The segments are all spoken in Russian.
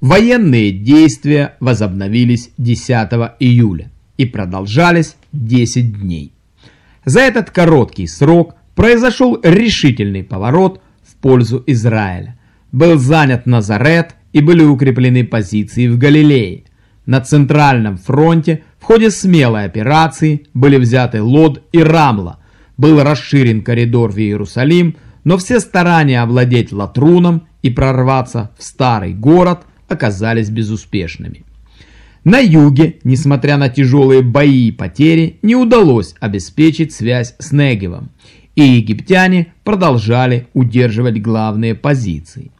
Военные действия возобновились 10 июля и продолжались 10 дней. За этот короткий срок произошел решительный поворот в пользу Израиля. Был занят Назарет и были укреплены позиции в Галилее. На Центральном фронте в ходе смелой операции были взяты Лод и Рамла. Был расширен коридор в Иерусалим, но все старания овладеть Латруном и прорваться в старый город оказались безуспешными. На юге, несмотря на тяжелые бои и потери, не удалось обеспечить связь с Негевом, и египтяне продолжали удерживать главные позиции.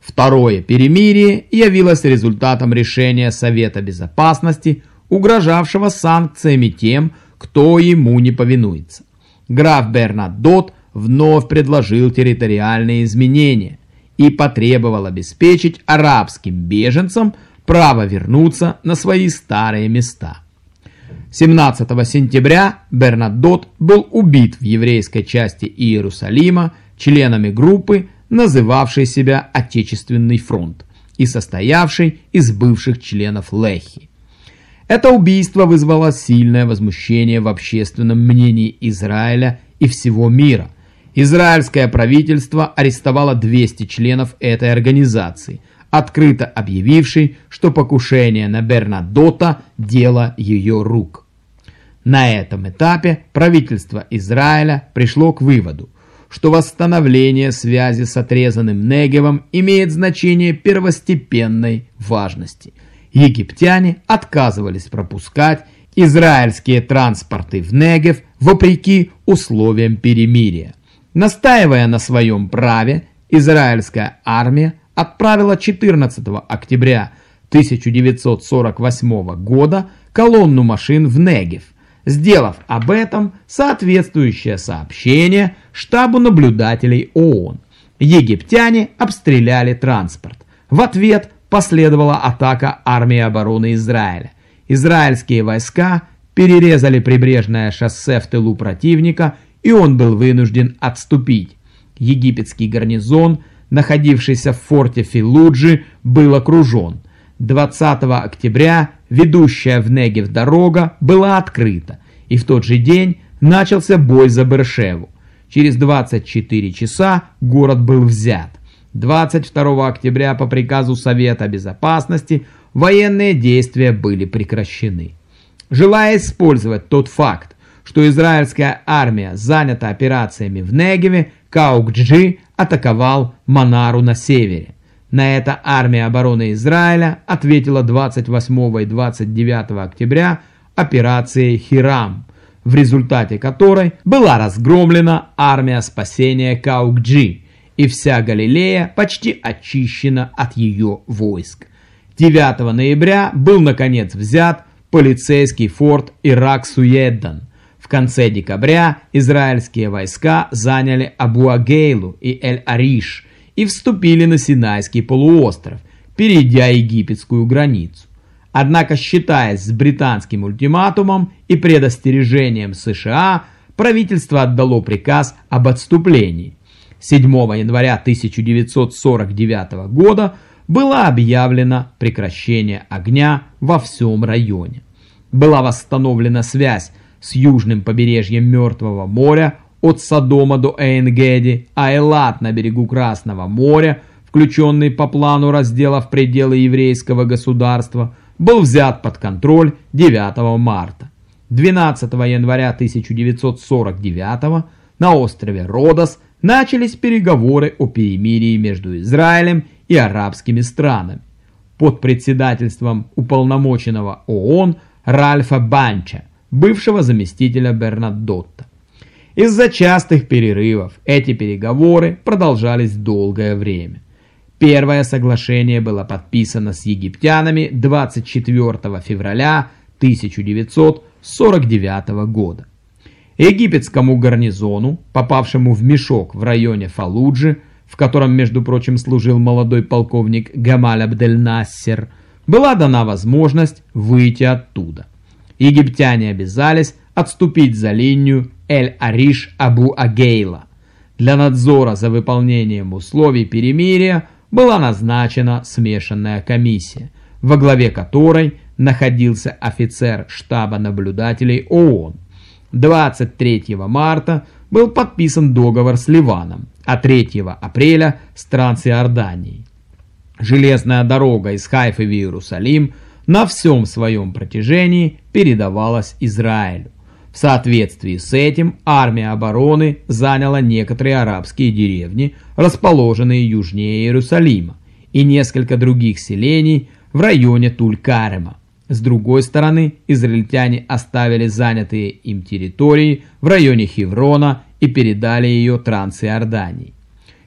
Второе перемирие явилось результатом решения Совета Безопасности, угрожавшего санкциями тем, кто ему не повинуется. Граф Бернадот вновь предложил территориальные изменения, и потребовал обеспечить арабским беженцам право вернуться на свои старые места. 17 сентября Бернадот был убит в еврейской части Иерусалима членами группы, называвшей себя Отечественный фронт и состоявшей из бывших членов Лехи. Это убийство вызвало сильное возмущение в общественном мнении Израиля и всего мира, Израильское правительство арестовало 200 членов этой организации, открыто объявившей, что покушение на Бернадота – дело ее рук. На этом этапе правительство Израиля пришло к выводу, что восстановление связи с отрезанным Негевом имеет значение первостепенной важности. Египтяне отказывались пропускать израильские транспорты в Негев вопреки условиям перемирия. Настаивая на своем праве, израильская армия отправила 14 октября 1948 года колонну машин в Негев, сделав об этом соответствующее сообщение штабу наблюдателей ООН. Египтяне обстреляли транспорт. В ответ последовала атака армии обороны Израиля. Израильские войска перерезали прибрежное шоссе в тылу противника и он был вынужден отступить. Египетский гарнизон, находившийся в форте Филуджи, был окружен. 20 октября ведущая в Негев дорога была открыта, и в тот же день начался бой за Бершеву. Через 24 часа город был взят. 22 октября по приказу Совета Безопасности военные действия были прекращены. Желая использовать тот факт, что израильская армия занята операциями в Негеве, Каукджи атаковал Манару на севере. На это армия обороны Израиля ответила 28 и 29 октября операцией Хирам, в результате которой была разгромлена армия спасения Каукджи, и вся Галилея почти очищена от ее войск. 9 ноября был наконец взят полицейский форт Ирак-Суеддан, в конце декабря израильские войска заняли Абу-Агейлу и Эль-Ариш и вступили на Синайский полуостров, перейдя египетскую границу. Однако, считаясь с британским ультиматумом и предостережением США, правительство отдало приказ об отступлении. 7 января 1949 года было объявлено прекращение огня во всем районе. Была восстановлена связь с южным побережьем Мертвого моря от Содома до Эйнгеди, а Элат на берегу Красного моря, включенный по плану раздела в пределы еврейского государства, был взят под контроль 9 марта. 12 января 1949 на острове Родос начались переговоры о перемирии между Израилем и арабскими странами под председательством уполномоченного ООН Ральфа Банча – бывшего заместителя Бернадотта. Из-за частых перерывов эти переговоры продолжались долгое время. Первое соглашение было подписано с египтянами 24 февраля 1949 года. Египетскому гарнизону, попавшему в мешок в районе Фалуджи, в котором, между прочим, служил молодой полковник Гамаль Абдель-Нассер, была дана возможность выйти оттуда. Египтяне обязались отступить за линию Эль-Ариш-Абу-Агейла. Для надзора за выполнением условий перемирия была назначена смешанная комиссия, во главе которой находился офицер штаба наблюдателей ООН. 23 марта был подписан договор с Ливаном, а 3 апреля с Трансиорданией. Железная дорога из Хайфы в Иерусалим на всем своем протяжении передавалась Израилю. В соответствии с этим армия обороны заняла некоторые арабские деревни, расположенные южнее Иерусалима, и несколько других селений в районе Туль-Карема. С другой стороны, израильтяне оставили занятые им территории в районе Хеврона и передали ее Трансиордании.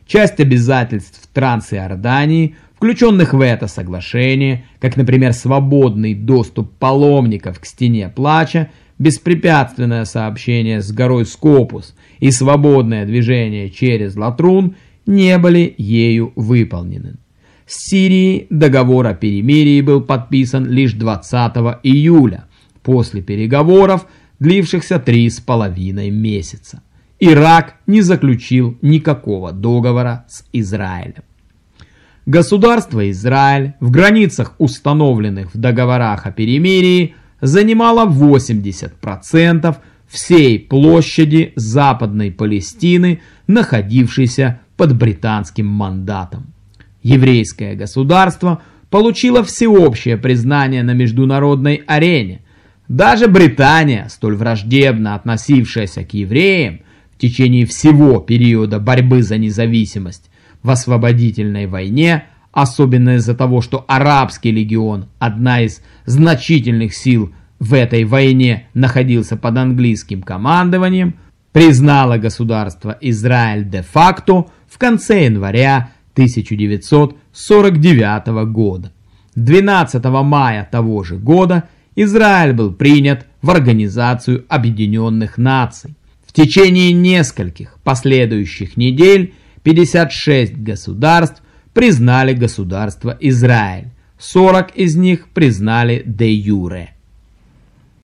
Часть обязательств Трансиордании, включенных в это соглашение, как, например, свободный доступ паломников к стене плача, беспрепятственное сообщение с горой Скопус и свободное движение через Латрун, не были ею выполнены. С Сирией договор о перемирии был подписан лишь 20 июля, после переговоров, длившихся три с половиной месяца. Ирак не заключил никакого договора с Израилем. Государство Израиль в границах, установленных в договорах о перемирии, занимало 80% всей площади Западной Палестины, находившейся под британским мандатом. Еврейское государство получило всеобщее признание на международной арене. Даже Британия, столь враждебно относившаяся к евреям в течение всего периода борьбы за независимость в освободительной войне, особенно из-за того, что арабский легион, одна из значительных сил в этой войне, находился под английским командованием, признала государство Израиль де-факто в конце января 1949 года. 12 мая того же года Израиль был принят в Организацию Объединенных Наций. Течение нескольких последующих недель 56 государств признали государство Израиль, 40 из них признали де юре.